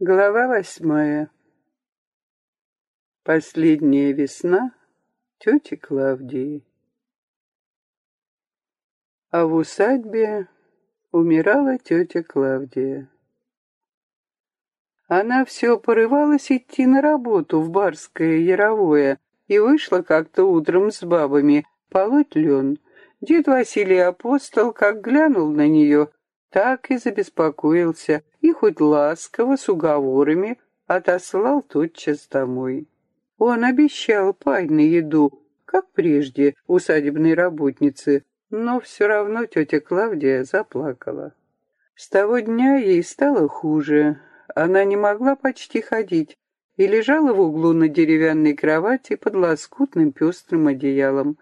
Глава восьмая. Последняя весна тети Клавдии. А в усадьбе умирала тетя Клавдия. Она все порывалась идти на работу в барское яровое и вышла как-то утром с бабами полоть лен. Дед Василий Апостол, как глянул на нее, так и забеспокоился хоть ласково, с уговорами, отослал тотчас домой. Он обещал пай на еду, как прежде, усадебной работницы, но все равно тетя Клавдия заплакала. С того дня ей стало хуже, она не могла почти ходить и лежала в углу на деревянной кровати под лоскутным пестрым одеялом.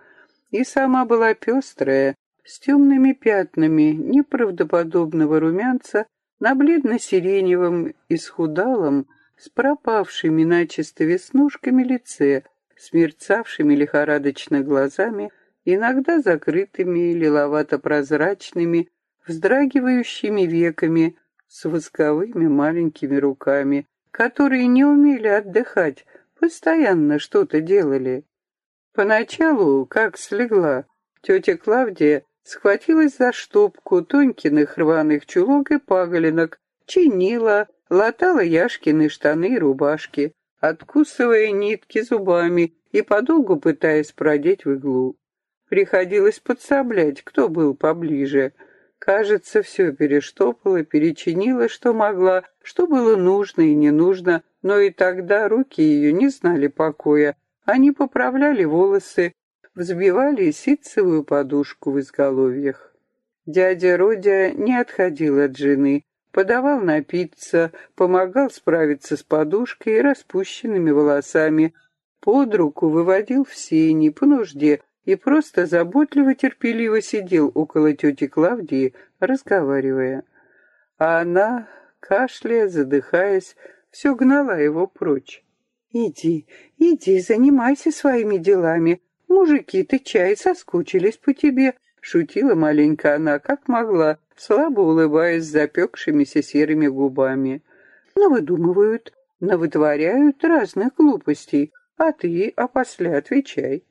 И сама была пестрая, с темными пятнами неправдоподобного румянца на бледно-сиреневом, исхудалом, с пропавшими начисто веснушками лице, с мерцавшими лихорадочно глазами, иногда закрытыми лиловато-прозрачными, вздрагивающими веками, с восковыми маленькими руками, которые не умели отдыхать, постоянно что-то делали. Поначалу, как слегла, тетя Клавдия схватилась за штопку Тонькиных рваных чулок и паголинок, чинила, латала Яшкины штаны и рубашки, откусывая нитки зубами и подолгу пытаясь продеть в иглу. Приходилось подсоблять, кто был поближе. Кажется, все перештопала, перечинила, что могла, что было нужно и не нужно, но и тогда руки ее не знали покоя. Они поправляли волосы, взбивали ситцевую подушку в изголовьях. Дядя Родя не отходил от жены, подавал напиться, помогал справиться с подушкой и распущенными волосами, под руку выводил в сени по нужде и просто заботливо-терпеливо сидел около тети Клавдии, разговаривая. А она, кашляя, задыхаясь, все гнала его прочь. «Иди, иди, занимайся своими делами, Мужики-то чай соскучились по тебе, шутила маленько она, как могла, слабо улыбаясь запекшимися серыми губами. Но выдумывают, навытворяют разных глупостей, а ты опосля отвечай.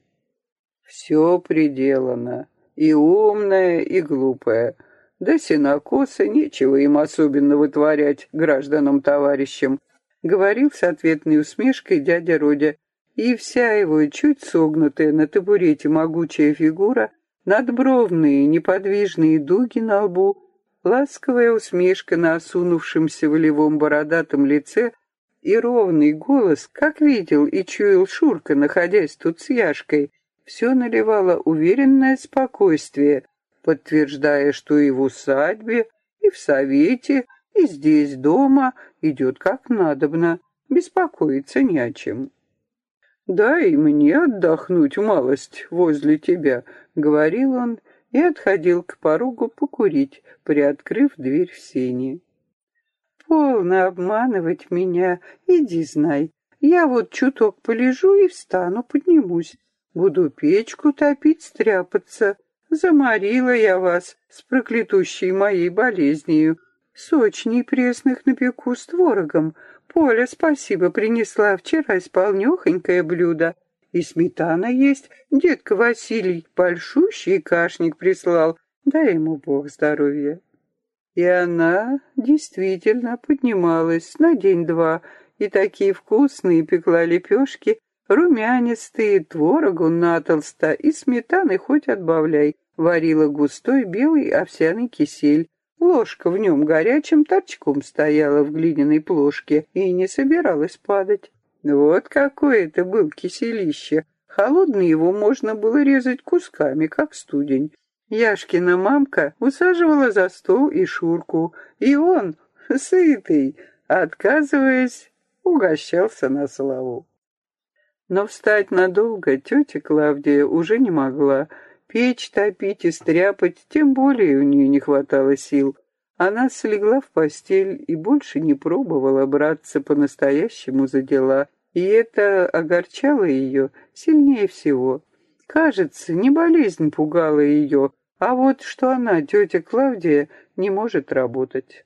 Все приделано, и умное, и глупое. Да синокосы, нечего им особенно вытворять, гражданам-товарищам, говорил с ответной усмешкой дядя Родя и вся его чуть согнутая на табурете могучая фигура, надбровные неподвижные дуги на лбу, ласковая усмешка на осунувшемся волевом бородатом лице и ровный голос, как видел и чуял Шурка, находясь тут с Яшкой, все наливало уверенное спокойствие, подтверждая, что и в усадьбе, и в совете, и здесь дома идет как надобно, беспокоиться не о чем. «Дай мне отдохнуть малость возле тебя», — говорил он и отходил к порогу покурить, приоткрыв дверь в сени. «Полно обманывать меня, иди знай. Я вот чуток полежу и встану, поднимусь. Буду печку топить, стряпаться. Заморила я вас с проклятущей моей болезнью. Сочней пресных напеку с творогом, Поля, спасибо, принесла вчера исполнёхонькое блюдо. И сметана есть. Детка Василий большущий кашник прислал. Дай ему Бог здоровья. И она действительно поднималась на день-два, и такие вкусные пекла лепешки, румянистые, творогу натолста и сметаны хоть отбавляй, варила густой белый овсяный кисель, Ложка в нем горячим торчком стояла в глиняной плошке и не собиралась падать. Вот какое это был киселище. Холодный его можно было резать кусками, как студень. Яшкина мамка усаживала за стол и Шурку, и он, сытый, отказываясь, угощался на славу. Но встать надолго тетя Клавдия уже не могла, Печь топить и стряпать, тем более у нее не хватало сил. Она слегла в постель и больше не пробовала браться по-настоящему за дела, и это огорчало ее сильнее всего. Кажется, не болезнь пугала ее, а вот что она, тетя Клавдия, не может работать.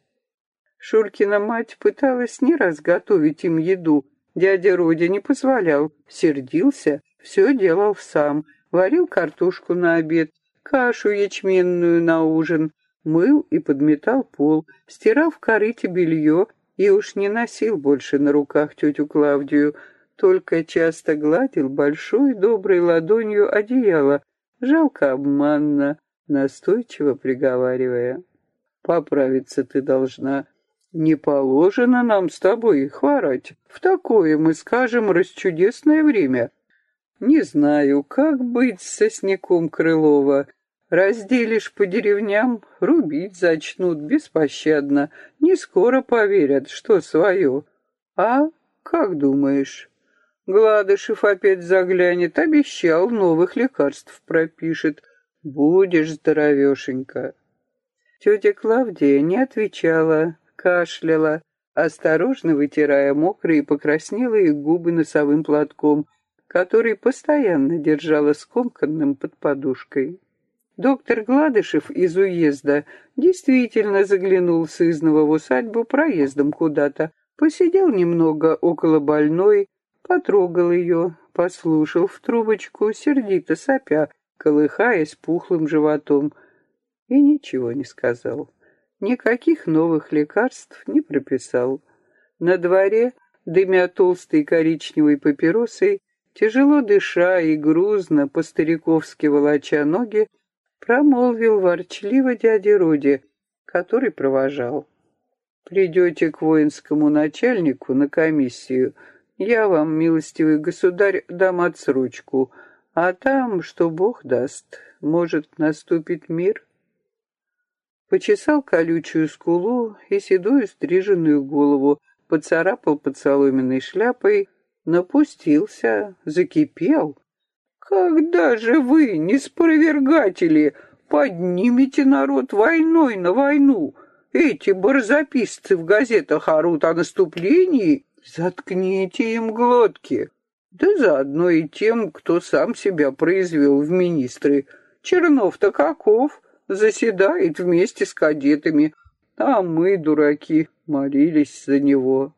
Шуркина мать пыталась не раз готовить им еду. Дядя Родя не позволял, сердился, все делал сам. Варил картошку на обед, кашу ячменную на ужин, мыл и подметал пол, стирал в корыте белье и уж не носил больше на руках тетю Клавдию, только часто гладил большой доброй ладонью одеяло, жалко обманно, настойчиво приговаривая. «Поправиться ты должна. Не положено нам с тобой хворать. В такое, мы скажем, расчудесное время. Не знаю, как быть с сосняком Крылова. Разделишь по деревням, рубить зачнут беспощадно. Не скоро поверят, что свое. А как думаешь?» Гладышев опять заглянет, обещал, новых лекарств пропишет. Будешь здоровешенька. Тетя Клавдия не отвечала, кашляла, осторожно вытирая мокрые покраснелые губы носовым платком, который постоянно держала скомканным под подушкой. Доктор Гладышев из уезда действительно заглянул с Изного в усадьбу проездом куда-то, посидел немного около больной, Потрогал ее, послушал в трубочку, сердито сопя, колыхаясь пухлым животом, и ничего не сказал. Никаких новых лекарств не прописал. На дворе, дымя толстой коричневой папиросой, тяжело дыша и грузно, по-стариковски волоча ноги, промолвил ворчливо дяде Роде, который провожал. «Придете к воинскому начальнику на комиссию», я вам, милостивый государь, дам отсрочку, а там, что Бог даст, может, наступит мир. Почесал колючую скулу и седую стриженную голову, поцарапал под соломенной шляпой, напустился, закипел. «Когда же вы, неспровергатели, поднимете народ войной на войну? Эти барзаписцы в газетах орут о наступлении, Заткните им глотки. Да заодно и тем, кто сам себя произвел в министры. Чернов-то каков, заседает вместе с кадетами, а мы, дураки, молились за него.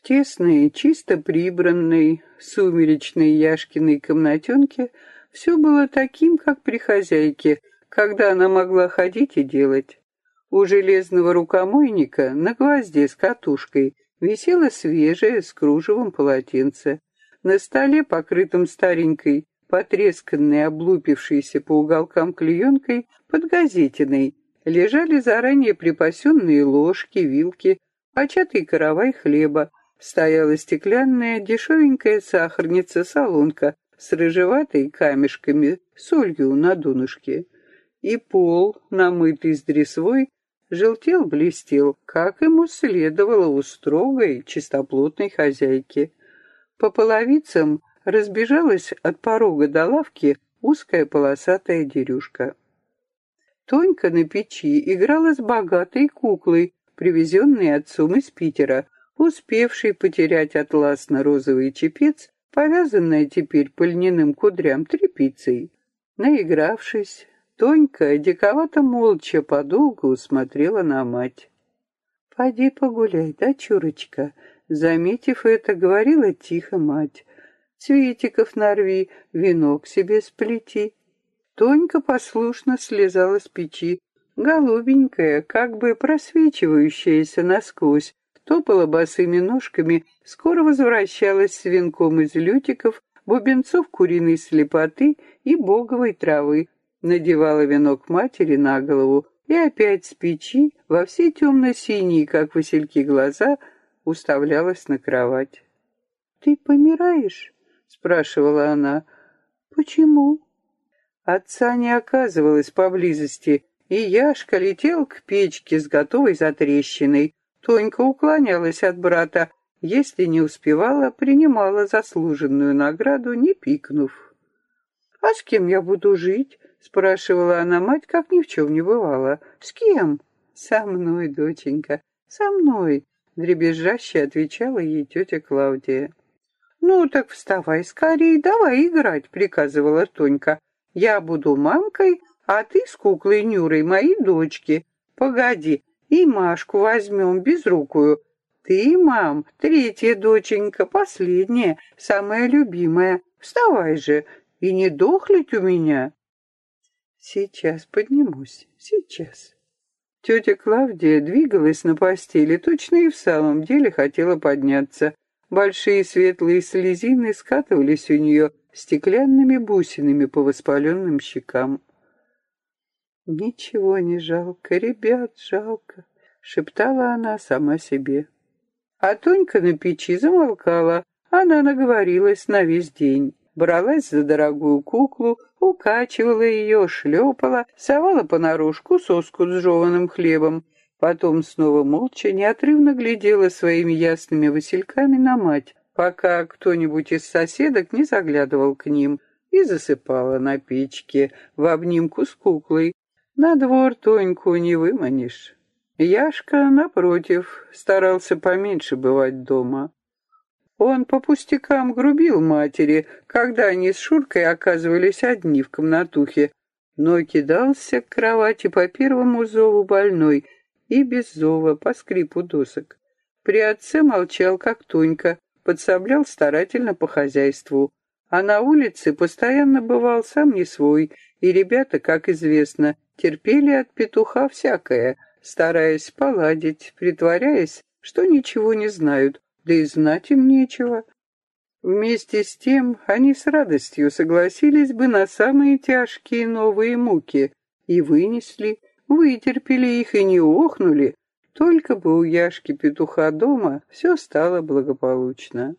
В тесной, чисто прибранной, сумеречной Яшкиной комнатенке все было таким, как при хозяйке, когда она могла ходить и делать. У железного рукомойника на гвозде с катушкой висело свежее с кружевом полотенце. На столе, покрытом старенькой, потресканной, облупившейся по уголкам клеенкой, под газетиной, лежали заранее припасенные ложки, вилки, початый каравай хлеба, стояла стеклянная дешевенькая сахарница-солонка с рыжеватой камешками, солью на донышке. И пол, намытый с дресвой, желтел-блестел, как ему следовало у строгой, чистоплотной хозяйки. По половицам разбежалась от порога до лавки узкая полосатая дерюшка. Тонька на печи играла с богатой куклой, привезенной отцом из Питера, успевшей потерять атласно-розовый чепец, повязанная теперь по льняным кудрям тряпицей. Наигравшись, Тонька диковато молча подолгу смотрела на мать. «Поди погуляй, дочурочка», заметив это, говорила тихо мать. «Цветиков нарви, венок себе сплети». Тонька послушно слезала с печи, голубенькая, как бы просвечивающаяся насквозь, топала босыми ножками, скоро возвращалась с венком из лютиков, бубенцов куриной слепоты и боговой травы, надевала венок матери на голову и опять с печи во все темно-синие, как васильки, глаза уставлялась на кровать. «Ты помираешь?» — спрашивала она. «Почему?» Отца не оказывалось поблизости, и Яшка летел к печке с готовой затрещиной. Тонька уклонялась от брата, если не успевала, принимала заслуженную награду, не пикнув. «А с кем я буду жить?» — спрашивала она мать, как ни в чем не бывало. «С кем?» «Со мной, доченька, со мной», — дребезжаще отвечала ей тетя Клавдия. «Ну, так вставай скорее, давай играть», — приказывала Тонька. «Я буду мамкой, а ты с куклой Нюрой моей дочки. Погоди, И Машку возьмем безрукую. Ты, мам, третья доченька, последняя, самая любимая. Вставай же, и не дохлить у меня. Сейчас поднимусь, сейчас. Тетя Клавдия двигалась на постели, точно и в самом деле хотела подняться. Большие светлые слезины скатывались у нее стеклянными бусинами по воспаленным щекам. «Ничего не жалко, ребят, жалко», — шептала она сама себе. А Тонька на печи замолкала, она наговорилась на весь день. Бралась за дорогую куклу, укачивала ее, шлепала, совала понаружку соску с жеванным хлебом, потом снова молча, неотрывно глядела своими ясными васильками на мать, пока кто-нибудь из соседок не заглядывал к ним, и засыпала на печке в обнимку с куклой. На двор Тоньку не выманишь. Яшка, напротив, старался поменьше бывать дома. Он по пустякам грубил матери, когда они с Шуркой оказывались одни в комнатухе, но кидался к кровати по первому зову больной и без зова по скрипу досок. При отце молчал, как Тонька, подсоблял старательно по хозяйству, а на улице постоянно бывал сам не свой, и ребята, как известно, терпели от петуха всякое, стараясь поладить, притворяясь, что ничего не знают, да и знать им нечего. Вместе с тем они с радостью согласились бы на самые тяжкие новые муки и вынесли, вытерпели их и не охнули, только бы у Яшки петуха дома все стало благополучно.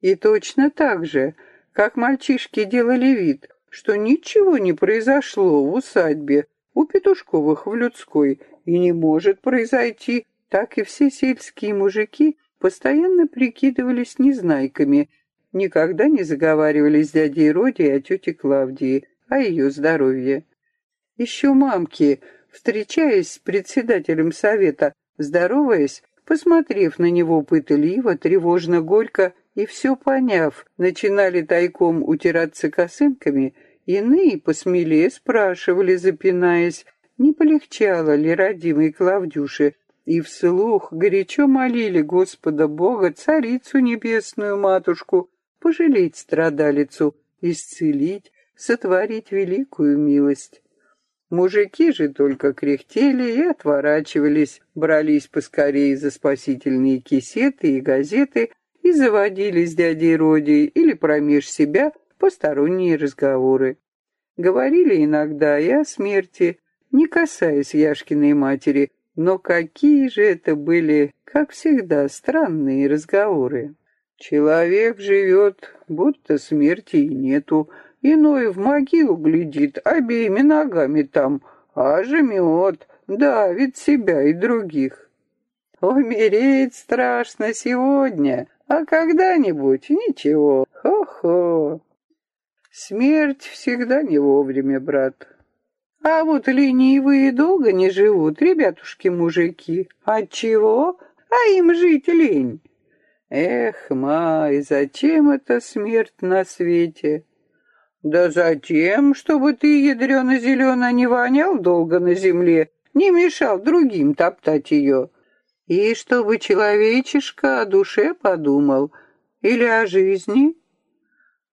И точно так же, как мальчишки делали вид, что ничего не произошло в усадьбе у Петушковых в людской и не может произойти, так и все сельские мужики постоянно прикидывались незнайками, никогда не заговаривали с дядей Роди о тете Клавдии, о ее здоровье. Еще мамки, встречаясь с председателем совета, здороваясь, посмотрев на него пытливо, тревожно, горько и все поняв, начинали тайком утираться косынками, иные посмелее спрашивали, запинаясь, не полегчало ли родимой Клавдюше, и вслух горячо молили Господа Бога, Царицу Небесную Матушку, пожалеть страдалицу, исцелить, сотворить великую милость. Мужики же только кряхтели и отворачивались, брались поскорее за спасительные кисеты и газеты и заводили с дядей Родией или промеж себя посторонние разговоры. Говорили иногда и о смерти, не касаясь Яшкиной матери, но какие же это были, как всегда, странные разговоры. Человек живет, будто смерти и нету, иной в могилу глядит, обеими ногами там, а жмет, давит себя и других. Умереть страшно сегодня, а когда-нибудь ничего, хо-хо. Смерть всегда не вовремя, брат. А вот ленивые долго не живут, ребятушки-мужики. Отчего? А им жить лень. Эх, Май, зачем эта смерть на свете? Да затем, чтобы ты, ядрено-зелено, не вонял долго на земле, не мешал другим топтать ее. И чтобы человечишка о душе подумал или о жизни.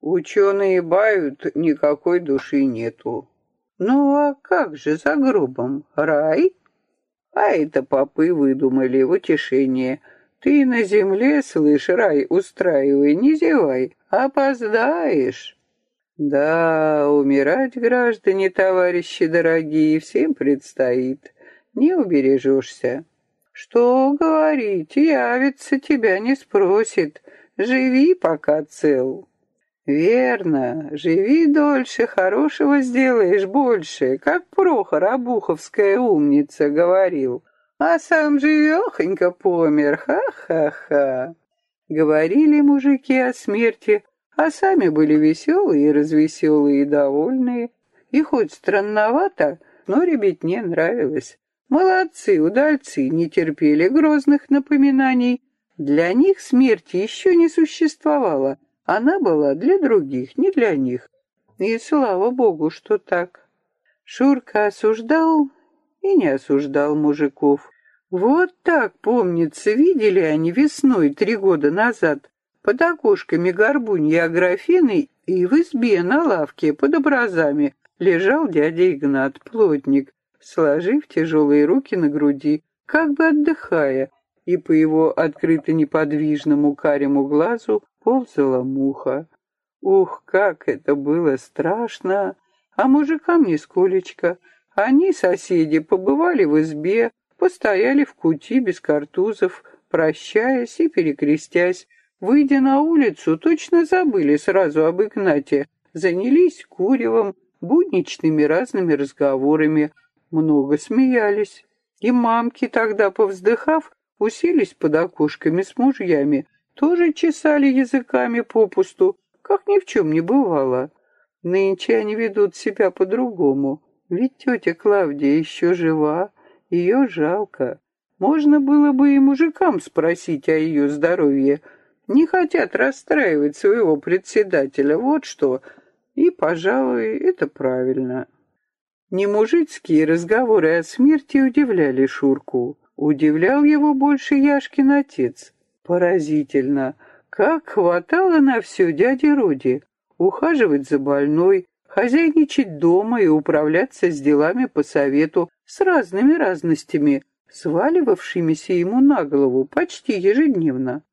Ученые бают, никакой души нету. Ну а как же за гробом? Рай? А это попы выдумали в утешение. Ты на земле, слышь, рай устраивай, не зевай, опоздаешь. Да, умирать, граждане, товарищи дорогие, всем предстоит. Не убережешься. Что говорить, явится тебя не спросит. Живи, пока цел. Верно, живи дольше, хорошего сделаешь больше, как Прохор Обуховская умница говорил. А сам живехонько помер, ха-ха-ха. Говорили мужики о смерти, а сами были веселые развеселые и довольные. И хоть странновато, но ребятне нравилось. Молодцы, удальцы, не терпели грозных напоминаний. Для них смерти еще не существовало — она была для других, не для них. И слава богу, что так. Шурка осуждал и не осуждал мужиков. Вот так, помнится, видели они весной три года назад под окошками горбуньи Аграфены и в избе на лавке под образами лежал дядя Игнат, плотник, сложив тяжелые руки на груди, как бы отдыхая, и по его открыто неподвижному карему глазу ползала муха. Ух, как это было страшно! А мужикам нисколечко. Они, соседи, побывали в избе, постояли в кути без картузов, прощаясь и перекрестясь. Выйдя на улицу, точно забыли сразу об Игнате, занялись куревом, будничными разными разговорами, много смеялись. И мамки тогда, повздыхав, уселись под окошками с мужьями, тоже чесали языками попусту, как ни в чем не бывало. Нынче они ведут себя по-другому, ведь тетя Клавдия еще жива, ее жалко. Можно было бы и мужикам спросить о ее здоровье. Не хотят расстраивать своего председателя, вот что. И, пожалуй, это правильно. Не мужицкие разговоры о смерти удивляли Шурку. Удивлял его больше Яшкин отец. Поразительно, как хватало на все дяди Руди. Ухаживать за больной, хозяйничать дома и управляться с делами по совету с разными разностями, сваливавшимися ему на голову почти ежедневно.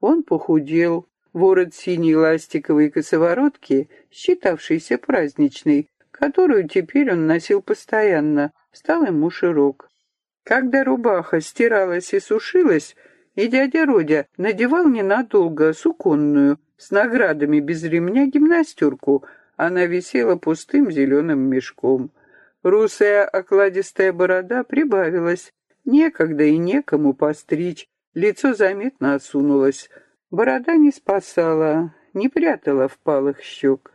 Он похудел, ворот синей ластиковой косоворотки, считавшейся праздничной, которую теперь он носил постоянно, стал ему широк. Когда рубаха стиралась и сушилась, и дядя Родя надевал ненадолго суконную, с наградами без ремня гимнастерку, она висела пустым зеленым мешком. Русая окладистая борода прибавилась. Некогда и некому постричь, лицо заметно осунулось. Борода не спасала, не прятала впалых щек.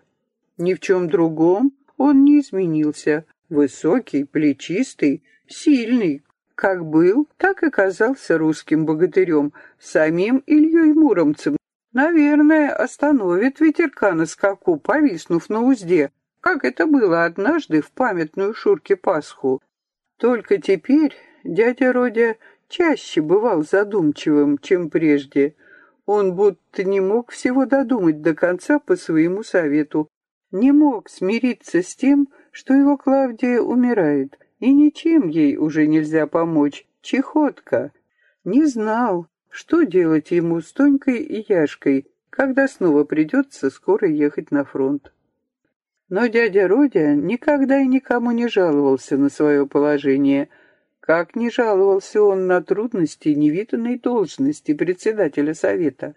Ни в чем другом он не изменился. Высокий, плечистый, сильный, как был, так и казался русским богатырем, самим Ильей Муромцем. Наверное, остановит ветерка на скаку, повиснув на узде, как это было однажды в памятную Шурке Пасху. Только теперь дядя Родя чаще бывал задумчивым, чем прежде. Он будто не мог всего додумать до конца по своему совету, не мог смириться с тем, что его Клавдия умирает, и ничем ей уже нельзя помочь. Чехотка. Не знал, что делать ему с Тонькой и Яшкой, когда снова придется скоро ехать на фронт. Но дядя Родя никогда и никому не жаловался на свое положение, как не жаловался он на трудности невиданной должности председателя совета.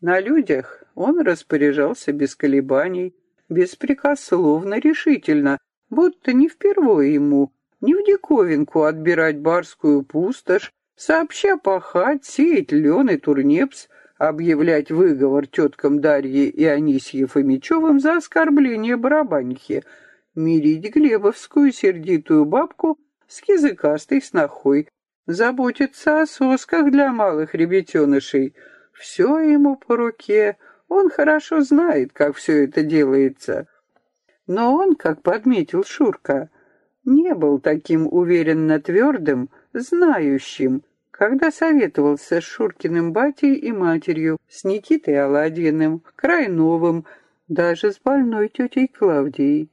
На людях он распоряжался без колебаний, беспрекословно, решительно, будто не впервые ему не в диковинку отбирать барскую пустошь, сообща пахать, сеять лен и турнепс, объявлять выговор теткам Дарье и Анисье Фомичевым за оскорбление барабанихи, мирить Глебовскую сердитую бабку с языкастой снохой, заботиться о сосках для малых ребятенышей. Все ему по руке, он хорошо знает, как все это делается. Но он, как подметил Шурка, не был таким уверенно твердым, знающим, когда советовался с Шуркиным батей и матерью, с Никитой Аладьиным, Крайновым, даже с больной тетей Клавдией.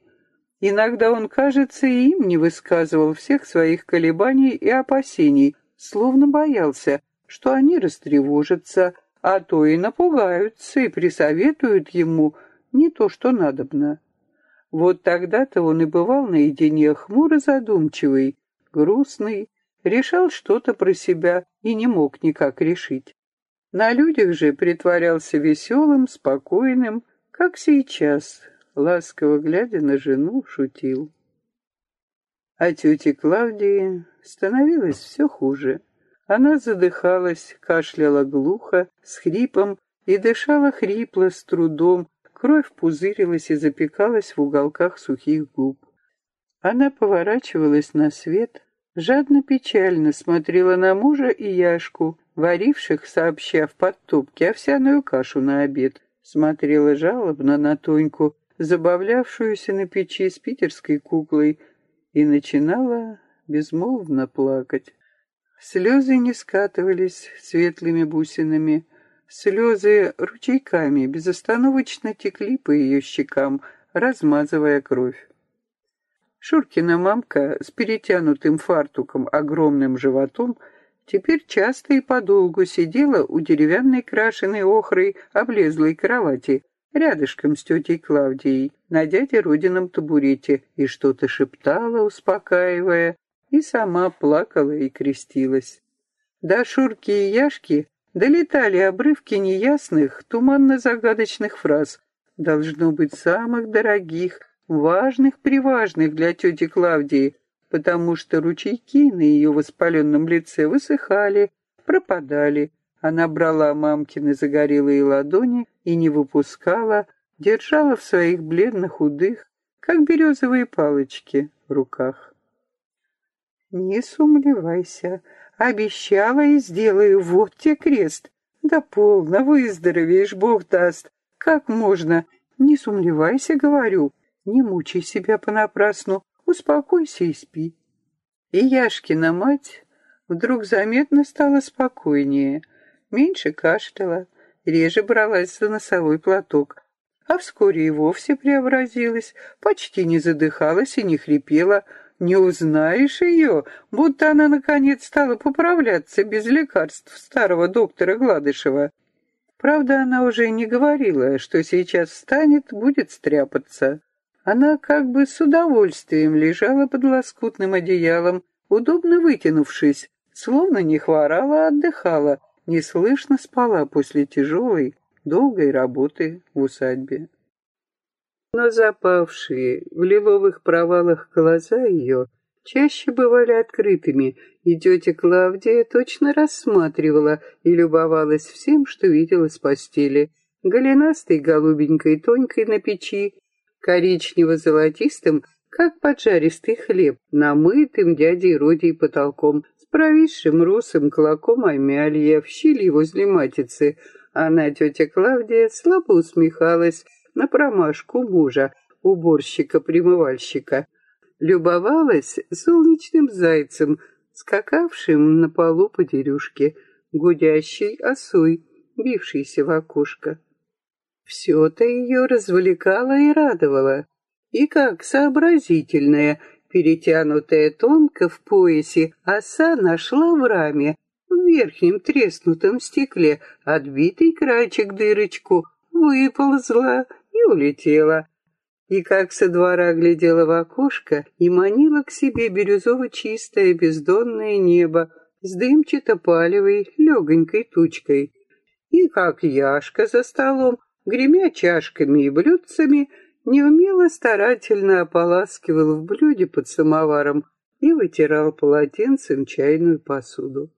Иногда он, кажется, и им не высказывал всех своих колебаний и опасений, словно боялся, что они растревожатся, а то и напугаются и присоветуют ему не то, что надобно. Вот тогда-то он и бывал наедине хмуро задумчивый, грустный, решал что-то про себя и не мог никак решить. На людях же притворялся веселым, спокойным, как сейчас, ласково глядя на жену, шутил. А тете Клавдии становилось все хуже. Она задыхалась, кашляла глухо, с хрипом и дышала хрипло, с трудом, Кровь пузырилась и запекалась в уголках сухих губ. Она поворачивалась на свет, жадно-печально смотрела на мужа и Яшку, варивших, сообща в подтопке, овсяную кашу на обед, смотрела жалобно на Тоньку, забавлявшуюся на печи с питерской куклой, и начинала безмолвно плакать. Слезы не скатывались светлыми бусинами. Слезы ручейками безостановочно текли по ее щекам, размазывая кровь. Шуркина мамка с перетянутым фартуком огромным животом теперь часто и подолгу сидела у деревянной крашеной охрой облезлой кровати, рядышком с тетей Клавдией, на дяде Родином табурете, и что-то шептала, успокаивая, и сама плакала и крестилась. До Шурки и Яшки долетали обрывки неясных, туманно-загадочных фраз, должно быть, самых дорогих, важных-приважных для тети Клавдии, потому что ручейки на ее воспаленном лице высыхали, пропадали. Она брала мамкины загорелые ладони и не выпускала, держала в своих бледно-худых, как березовые палочки, руках. «Не сумлевайся, Обещала и сделаю, вот тебе крест. Да полно, выздоровеешь, Бог даст. Как можно? Не сумлевайся, говорю. Не мучай себя понапрасну, успокойся и спи. И Яшкина мать вдруг заметно стала спокойнее, меньше кашляла, реже бралась за носовой платок, а вскоре и вовсе преобразилась, почти не задыхалась и не хрипела, не узнаешь ее, будто она, наконец, стала поправляться без лекарств старого доктора Гладышева. Правда, она уже не говорила, что сейчас встанет, будет стряпаться. Она как бы с удовольствием лежала под лоскутным одеялом, удобно вытянувшись, словно не хворала, а отдыхала, неслышно спала после тяжелой, долгой работы в усадьбе но запавшие в лиловых провалах глаза ее чаще бывали открытыми, и тетя Клавдия точно рассматривала и любовалась всем, что видела с постели. Голенастой голубенькой тонькой на печи, коричнево-золотистым, как поджаристый хлеб, намытым дядей Родей потолком, с провисшим русым клоком амялья в щели возле матицы. Она, тетя Клавдия, слабо усмехалась, на промашку мужа, уборщика-примывальщика. Любовалась солнечным зайцем, скакавшим на полу по дерюшке, гудящей осой, бившейся в окошко. Все-то ее развлекало и радовало. И как сообразительная, перетянутая тонко в поясе, оса нашла в раме, в верхнем треснутом стекле, отбитый крачек дырочку, выползла улетела. И как со двора глядела в окошко и манила к себе бирюзово-чистое бездонное небо с дымчато-палевой легонькой тучкой. И как Яшка за столом, гремя чашками и блюдцами, неумело старательно ополаскивал в блюде под самоваром и вытирал полотенцем чайную посуду.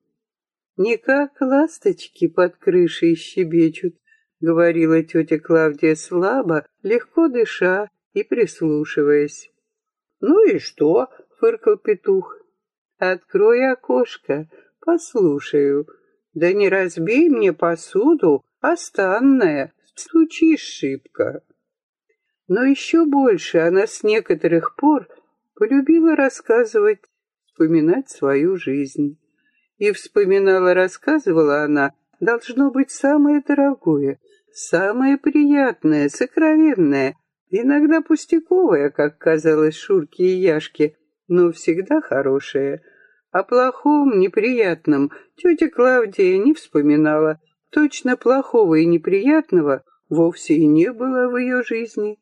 Не как ласточки под крышей щебечут, — говорила тетя Клавдия слабо, легко дыша и прислушиваясь. «Ну и что?» — фыркал петух. «Открой окошко, послушаю. Да не разбей мне посуду, останная, стучишь шибко». Но еще больше она с некоторых пор полюбила рассказывать, вспоминать свою жизнь. И вспоминала, рассказывала она, должно быть самое дорогое, самое приятное, сокровенное, иногда пустяковое, как казалось Шурке и Яшке, но всегда хорошее. О плохом, неприятном тетя Клавдия не вспоминала. Точно плохого и неприятного вовсе и не было в ее жизни.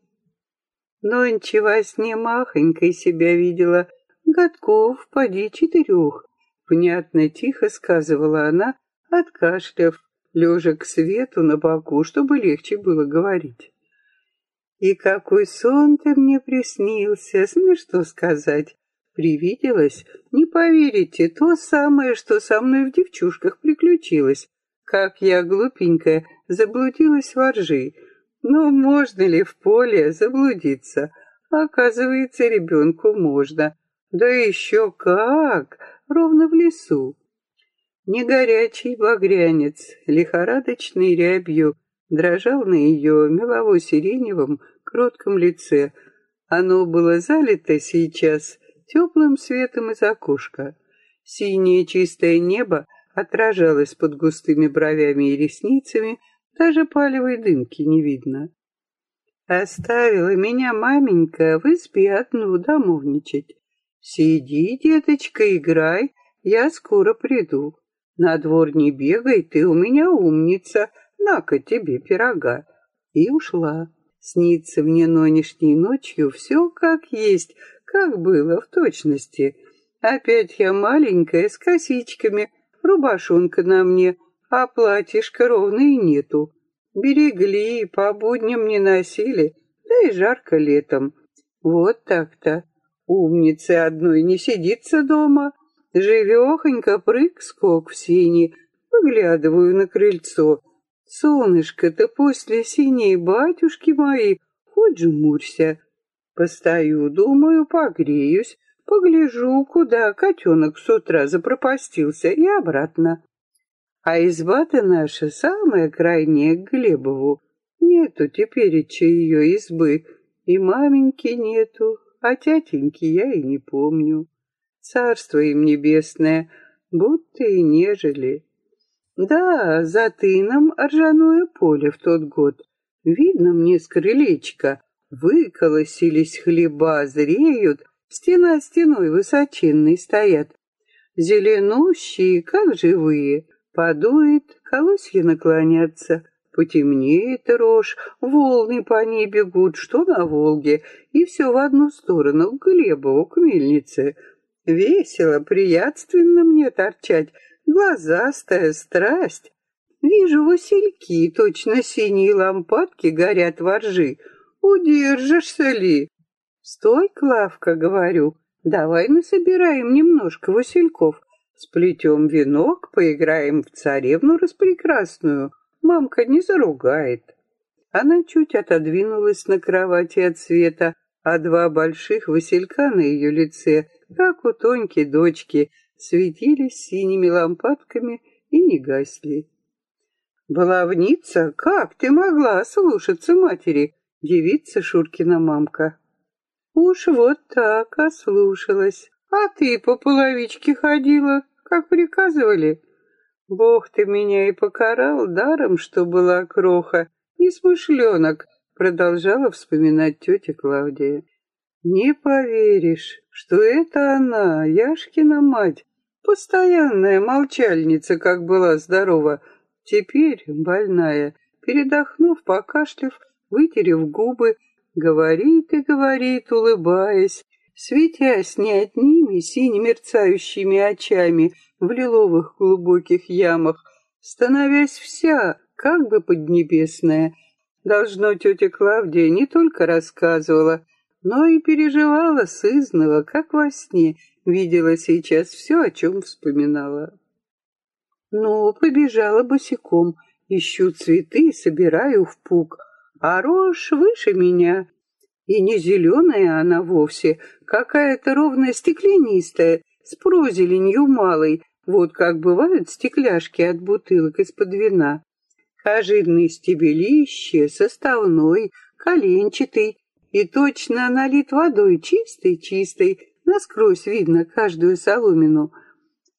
Но ничего с ней махонькой себя видела, годков поди четырех. Внятно тихо сказывала она, откашляв, лежа к свету на боку, чтобы легче было говорить. И какой сон ты мне приснился, смешно сказать. Привиделось, не поверите, то самое, что со мной в девчушках приключилось. Как я, глупенькая, заблудилась во ржи. Но можно ли в поле заблудиться? Оказывается, ребенку можно. Да еще как! Ровно в лесу. Не горячий багрянец, лихорадочный рябью, дрожал на ее мелово-сиреневом, кротком лице. Оно было залито сейчас теплым светом из окошка. Синее чистое небо отражалось под густыми бровями и ресницами, даже палевой дымки не видно. Оставила меня маменька в избе одну домовничать. Сиди, деточка, играй, я скоро приду. На двор не бегай, ты у меня умница, на-ка тебе пирога. И ушла. Снится мне нынешней ночью все как есть, как было в точности. Опять я маленькая, с косичками, рубашонка на мне, а платьишка ровно и нету. Берегли, по будням не носили, да и жарко летом. Вот так-то. Умницы одной не сидится дома. Живехонько прыг-скок в сине, выглядываю на крыльцо. Солнышко-то после синей батюшки мои, хоть жмурься. Постою, думаю, погреюсь, погляжу, куда котенок с утра запропастился и обратно. А изба-то наша самая крайняя к Глебову. Нету тепереча ее избы, и маменьки нету, а тятеньки я и не помню. Царство им небесное, будто и нежели. Да, за тыном ржаное поле в тот год. Видно мне с крылечка. Выколосились хлеба, зреют, стена стеной высоченной стоят. Зеленущие, как живые, подует, колосья наклонятся, потемнеет рожь, волны по ней бегут, что на Волге, и все в одну сторону, к Глебову, к мельнице. Весело, приятственно мне торчать, глазастая страсть. Вижу васильки, точно синие лампадки горят во ржи. Удержишься ли? Стой, Клавка, говорю, давай мы собираем немножко васильков. Сплетем венок, поиграем в царевну распрекрасную. Мамка не заругает. Она чуть отодвинулась на кровати от света, а два больших василька на ее лице, как у Тоньки дочки, светились синими лампадками и не гасли. «Баловница, как ты могла слушаться матери?» — девица Шуркина мамка. «Уж вот так ослушалась. А ты по половичке ходила, как приказывали?» «Бог ты меня и покарал даром, что была кроха, и смышленок», — продолжала вспоминать тетя Клавдия. «Не поверишь, что это она, Яшкина мать, Постоянная молчальница, как была здорова, теперь больная, передохнув, покашлив, вытерев губы, говорит и говорит, улыбаясь, светясь не одними сине-мерцающими очами в лиловых глубоких ямах, становясь вся, как бы поднебесная. Должно, тетя Клавдия не только рассказывала, но и переживала сызново, как во сне, видела сейчас все, о чем вспоминала. Ну, побежала босиком, ищу цветы, собираю в пук, а рожь выше меня. И не зеленая она вовсе, какая-то ровно стеклянистая, с прозеленью малой, вот как бывают стекляшки от бутылок из-под вина. Кожирный стебелище, составной, коленчатый, и точно налит водой чистой-чистой, насквозь видно каждую соломину,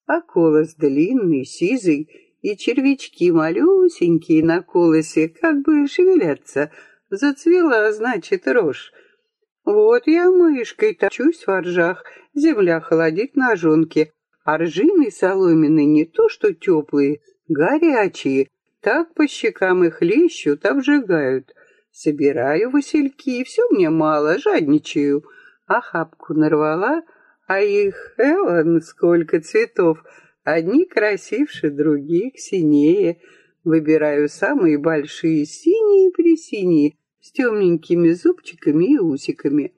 а колос длинный, сизый, и червячки малюсенькие на колосе, как бы шевелятся. Зацвела, значит, рожь. Вот я мышкой точусь в ржах, земля холодит ножонки, а ржины соломины не то что теплые, горячие, так по щекам их лещут, обжигают. Собираю васильки, все мне мало, жадничаю. Охапку нарвала, а их, Эллен, сколько цветов. Одни красивше других, синее. Выбираю самые большие, синие-пресиние, с темненькими зубчиками и усиками.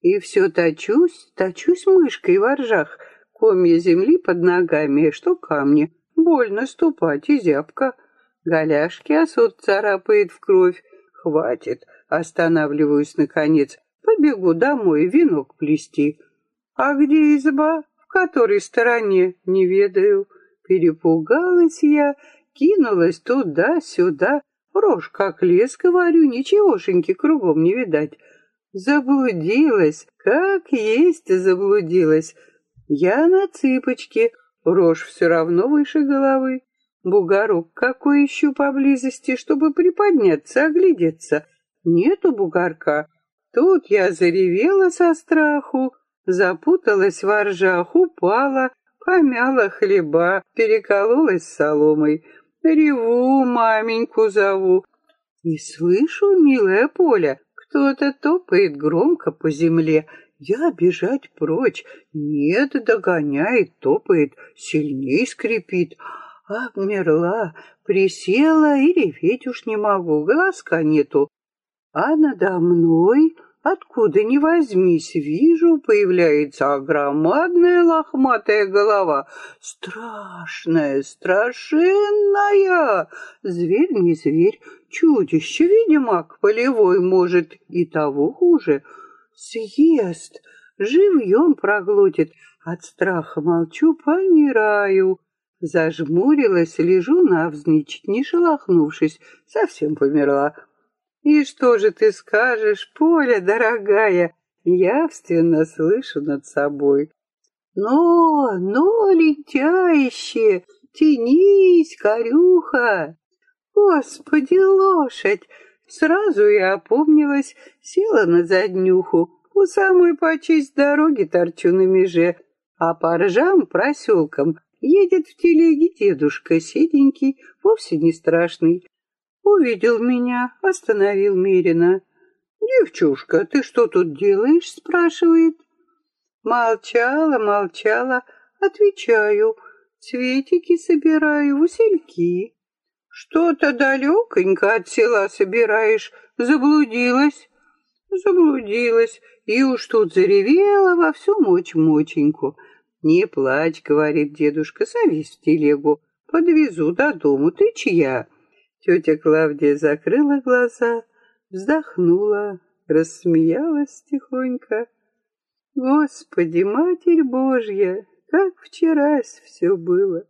И все точусь, точусь мышкой в ржах, комья земли под ногами, что камни. Больно ступать и зябко. Голяшки осот царапает в кровь, Хватит, останавливаюсь наконец. Побегу домой венок плести. А где изба? В которой стороне? Не ведаю. Перепугалась я, кинулась туда-сюда. Рожь как лес, говорю, ничегошеньки кругом не видать. Заблудилась, как есть заблудилась. Я на цыпочке, рожь все равно выше головы. Бугорок какой ищу поблизости, чтобы приподняться, оглядеться. Нету бугорка. Тут я заревела со страху, запуталась во ржах, упала, помяла хлеба, перекололась соломой. Реву, маменьку зову. И слышу, милая Поля, кто-то топает громко по земле. Я бежать прочь. Нет, догоняет, топает, сильней скрипит. Обмерла, присела и реветь уж не могу, глазка нету. А надо мной, откуда ни возьмись, вижу, появляется громадная лохматая голова. Страшная, страшенная. Зверь не зверь, чудище, видимо, к полевой может и того хуже. Съест, живьем проглотит. От страха молчу, помираю. Зажмурилась, лежу навзничь, не шелохнувшись, совсем померла. И что же ты скажешь, Поля, дорогая, явственно слышу над собой. Но, но, лентяище, тянись, корюха. Господи, лошадь! Сразу я опомнилась, села на заднюху. У самой почесть дороги торчу на меже, а по ржам проселкам Едет в телеге дедушка, седенький, вовсе не страшный. Увидел меня, остановил Мирина. «Девчушка, ты что тут делаешь?» — спрашивает. Молчала, молчала, отвечаю. Цветики собираю, усельки. Что-то далеконько от села собираешь, заблудилась. Заблудилась, и уж тут заревела во всю мочь-моченьку. «Не плачь», — говорит дедушка, — «садись в телегу, подвезу до дому, ты чья?» Тетя Клавдия закрыла глаза, вздохнула, рассмеялась тихонько. «Господи, Матерь Божья, как вчерась все было!»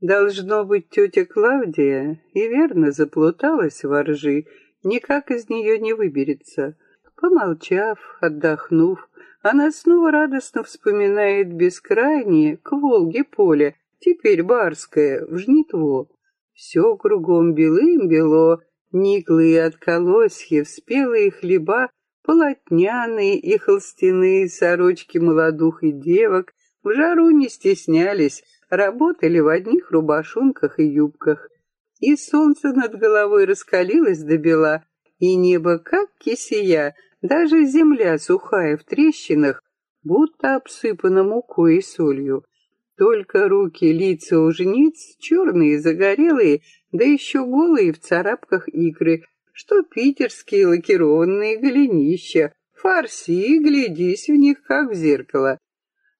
Должно быть, тетя Клавдия и верно заплуталась во ржи, никак из нее не выберется. Помолчав, отдохнув, она снова радостно вспоминает бескрайнее к Волге поле, теперь барское, в жнитво. Все кругом белым-бело, никлые от колосьев, спелые хлеба, полотняные и холстяные сорочки молодух и девок в жару не стеснялись, работали в одних рубашонках и юбках. И солнце над головой раскалилось до бела, и небо как кисия — даже земля сухая в трещинах, будто обсыпана мукой и солью. Только руки, лица у жниц, черные, загорелые, да еще голые в царапках икры, что питерские лакированные голенища. Фарси, глядись в них, как в зеркало.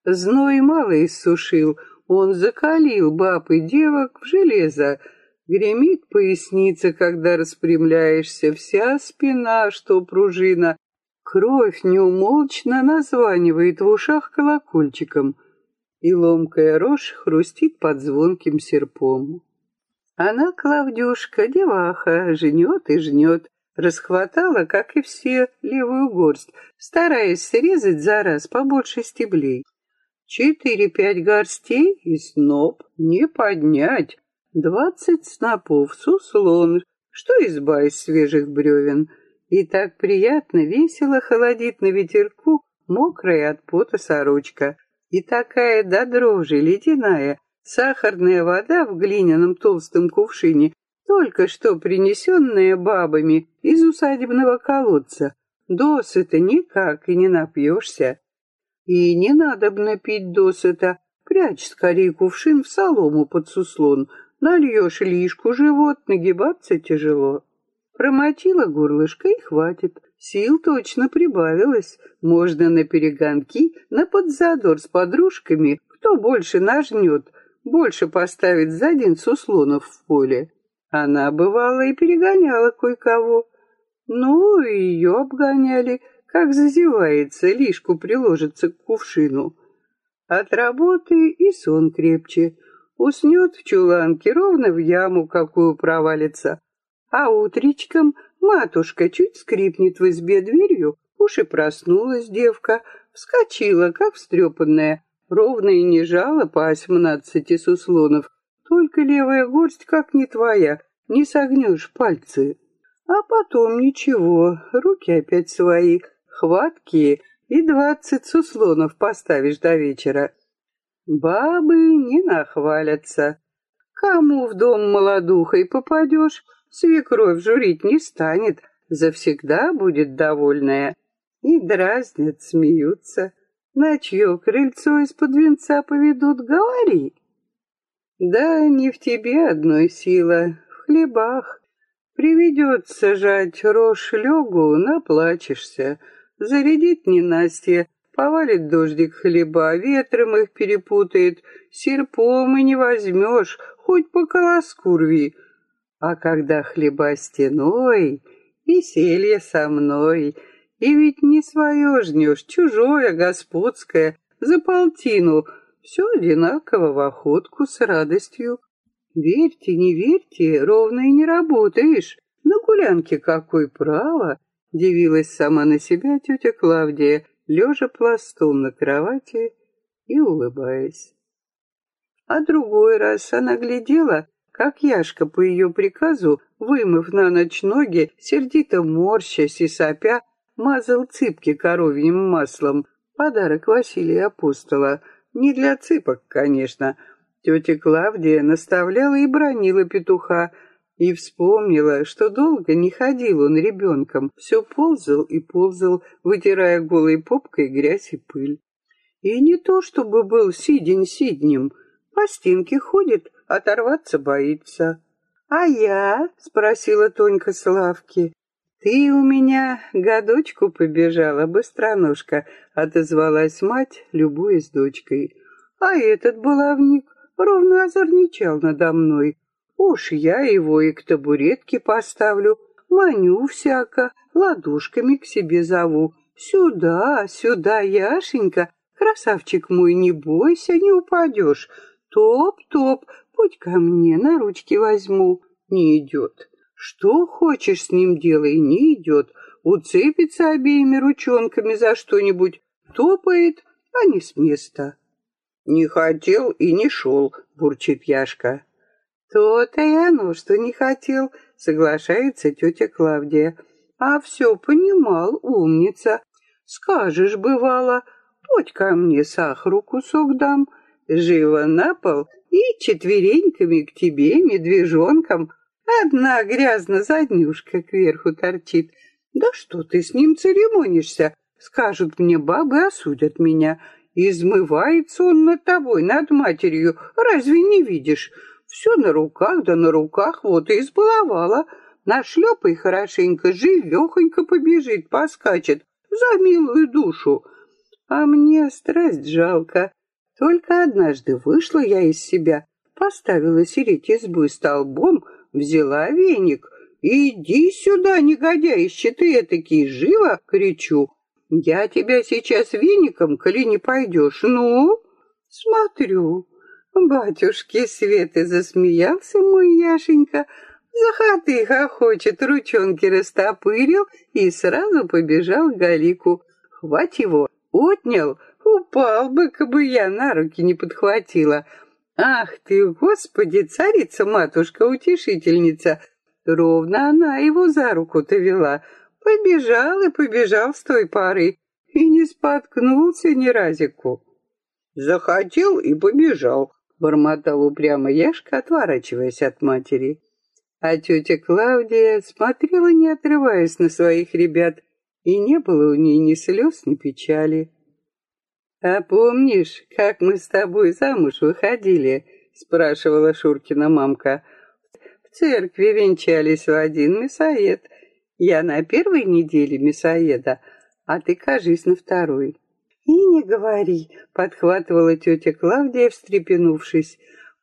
Зной мало иссушил, он закалил баб и девок в железо. Гремит поясница, когда распрямляешься, вся спина, что пружина, Кровь неумолчно названивает в ушах колокольчиком, и ломкая рожь хрустит под звонким серпом. Она, Клавдюшка, деваха, жнет и жнет, расхватала, как и все, левую горсть, стараясь срезать за раз побольше стеблей. Четыре-пять горстей и сноп не поднять, двадцать снопов суслон, что изба из свежих бревен — и так приятно, весело холодит на ветерку мокрая от пота сорочка. И такая до дрожи ледяная, сахарная вода в глиняном толстом кувшине, только что принесенная бабами из усадебного колодца. Досыта никак и не напьешься. И не надо б напить досыта, прячь скорее кувшин в солому под суслон, нальешь лишку живот, нагибаться тяжело. Промочила горлышко и хватит. Сил точно прибавилось. Можно на перегонки, на подзадор с подружками. Кто больше нажнет, больше поставит за день суслонов в поле. Она, бывала, и перегоняла кое-кого. Ну, ее обгоняли, как зазевается, лишку приложится к кувшину. От работы и сон крепче. Уснет в чуланке ровно в яму, какую провалится. А утречком матушка чуть скрипнет в избе дверью, уж и проснулась девка, вскочила, как встрепанная, ровно и не жала по осьмнадцати суслонов, только левая горсть как не твоя, не согнешь пальцы. А потом ничего, руки опять свои, хваткие, и двадцать суслонов поставишь до вечера. Бабы не нахвалятся. Кому в дом молодухой попадешь, свекровь журить не станет, завсегда будет довольная. И дразнят, смеются. На чье крыльцо из-под венца поведут, говори. Да не в тебе одной сила, в хлебах. Приведется жать рожь легу, наплачешься. Зарядит ненастье, повалит дождик хлеба, ветром их перепутает, серпом и не возьмешь, хоть по колоску рви. А когда хлеба стеной, веселье со мной, и ведь не свое жнешь, чужое, господское, за полтину — все одинаково в охотку с радостью. Верьте, не верьте, ровно и не работаешь. На гулянке какой право, дивилась сама на себя тетя Клавдия, лежа пластом на кровати и улыбаясь. А другой раз она глядела, как Яшка по ее приказу, вымыв на ночь ноги, сердито морщась и сопя, мазал цыпки коровьим маслом, подарок Василия Апостола — не для цыпок, конечно. Тетя Клавдия наставляла и бронила петуха, и вспомнила, что долго не ходил он ребенком, все ползал и ползал, вытирая голой попкой грязь и пыль. И не то, чтобы был сидень-сиднем, по стенке ходит, оторваться боится. «А я?» — спросила Тонька Славки. «Ты у меня годочку побежала, быстроножка», — отозвалась мать, любуясь дочкой. «А этот баловник ровно озорничал надо мной. Уж я его и к табуретке поставлю, маню всяко, ладушками к себе зову. Сюда, сюда, Яшенька, красавчик мой, не бойся, не упадешь. Топ-топ, путь ко мне, на ручки возьму. Не идет». Что хочешь с ним делай, не идет. Уцепится обеими ручонками за что-нибудь, топает, а не с места. Не хотел и не шел, бурчит Яшка. То-то и оно, что не хотел, соглашается тетя Клавдия. А все понимал, умница. Скажешь, бывало, подь ко мне сахару кусок дам, живо на пол и четвереньками к тебе, медвежонкам, Одна грязно заднюшка кверху торчит. Да что ты с ним церемонишься? Скажут мне бабы, осудят меня. Измывается он над тобой, над матерью. Разве не видишь? Все на руках, да на руках, вот и избаловала. Нашлепай хорошенько, живехонько побежит, поскачет. За милую душу. А мне страсть жалко. Только однажды вышла я из себя, поставила сереть избы столбом, взяла веник. «Иди сюда, негодяище ты этакий, живо!» — кричу. «Я тебя сейчас веником, коли не пойдешь, ну?» Смотрю. Батюшки Светы засмеялся мой Яшенька, захоты хохочет, ручонки растопырил и сразу побежал к Галику. Хвать его, отнял, упал бы, кабы я на руки не подхватила. Ах ты, Господи, царица-матушка-утешительница! Ровно она его за руку-то вела. Побежал и побежал с той поры, и не споткнулся ни разику. Захотел и побежал, бормотал упрямо Яшка, отворачиваясь от матери. А тетя Клавдия смотрела, не отрываясь на своих ребят, и не было у ней ни слез, ни печали. «А помнишь, как мы с тобой замуж выходили?» — спрашивала Шуркина мамка. «В церкви венчались в один мясоед. Я на первой неделе мясоеда, а ты, кажись, на второй». «И не говори», — подхватывала тетя Клавдия, встрепенувшись.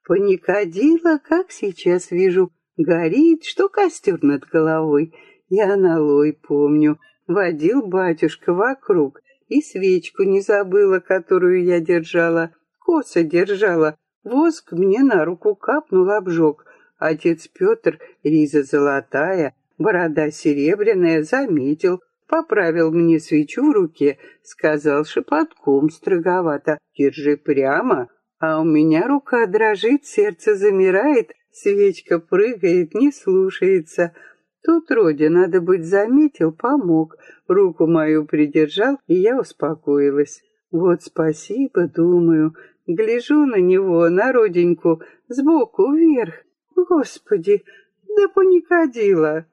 «Паникодила, как сейчас вижу, горит, что костер над головой. Я налой помню, водил батюшка вокруг, и свечку не забыла, которую я держала. Косо держала. Воск мне на руку капнул, обжег. Отец Петр, риза золотая, борода серебряная, заметил. поправил мне свечу в руке, сказал шепотком строго «Держи прямо», а у меня рука дрожит, сердце замирает, свечка прыгает, не слушается. Тут Родя, надо быть, заметил, помог, руку мою придержал, и я успокоилась. Вот спасибо, думаю, гляжу на него, на роденьку, сбоку вверх. Господи, да поникодила.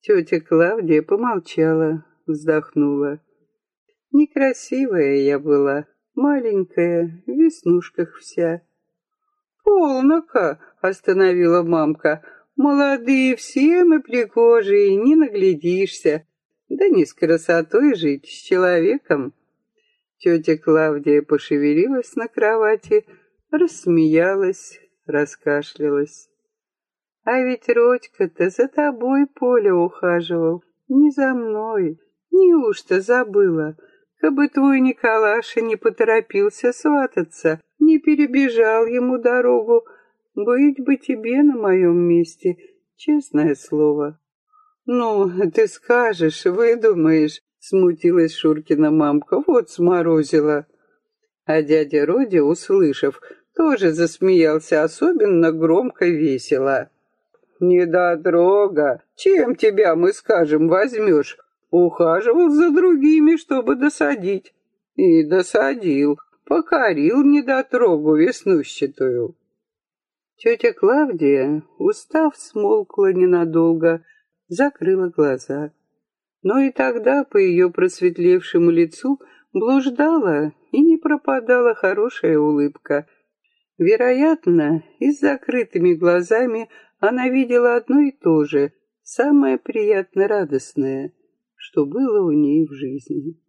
Тетя Клавдия помолчала, вздохнула. Некрасивая я была, маленькая, в веснушках вся. «Полнока!» — остановила мамка. «Молодые все мы пригожие, не наглядишься. Да не с красотой жить, с человеком». Тетя Клавдия пошевелилась на кровати, рассмеялась, раскашлялась. «А ведь Родька-то за тобой, Поля, ухаживал, не за мной. Неужто забыла? Кабы твой Николаша не поторопился свататься, не перебежал ему дорогу, быть бы тебе на моем месте, честное слово. Ну, ты скажешь, выдумаешь, смутилась Шуркина мамка, вот сморозила. А дядя Родя, услышав, тоже засмеялся особенно громко весело. «Недотрога, чем тебя, мы скажем, возьмешь? Ухаживал за другими, чтобы досадить. И досадил, покорил недотрогу веснущатую». Тетя Клавдия, устав, смолкла ненадолго, закрыла глаза. Но и тогда по ее просветлевшему лицу блуждала и не пропадала хорошая улыбка. Вероятно, и с закрытыми глазами она видела одно и то же, самое приятно радостное, что было у ней в жизни.